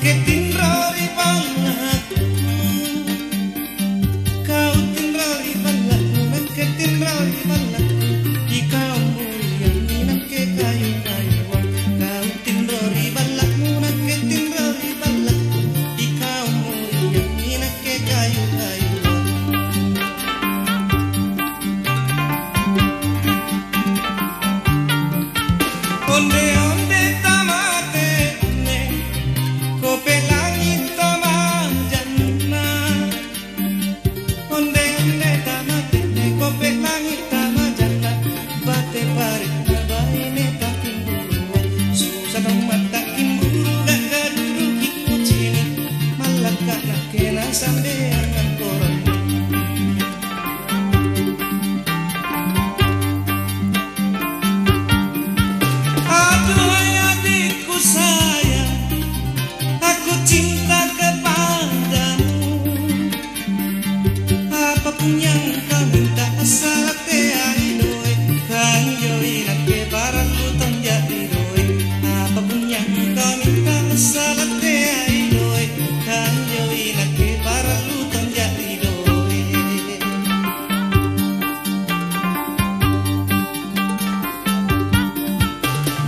que sang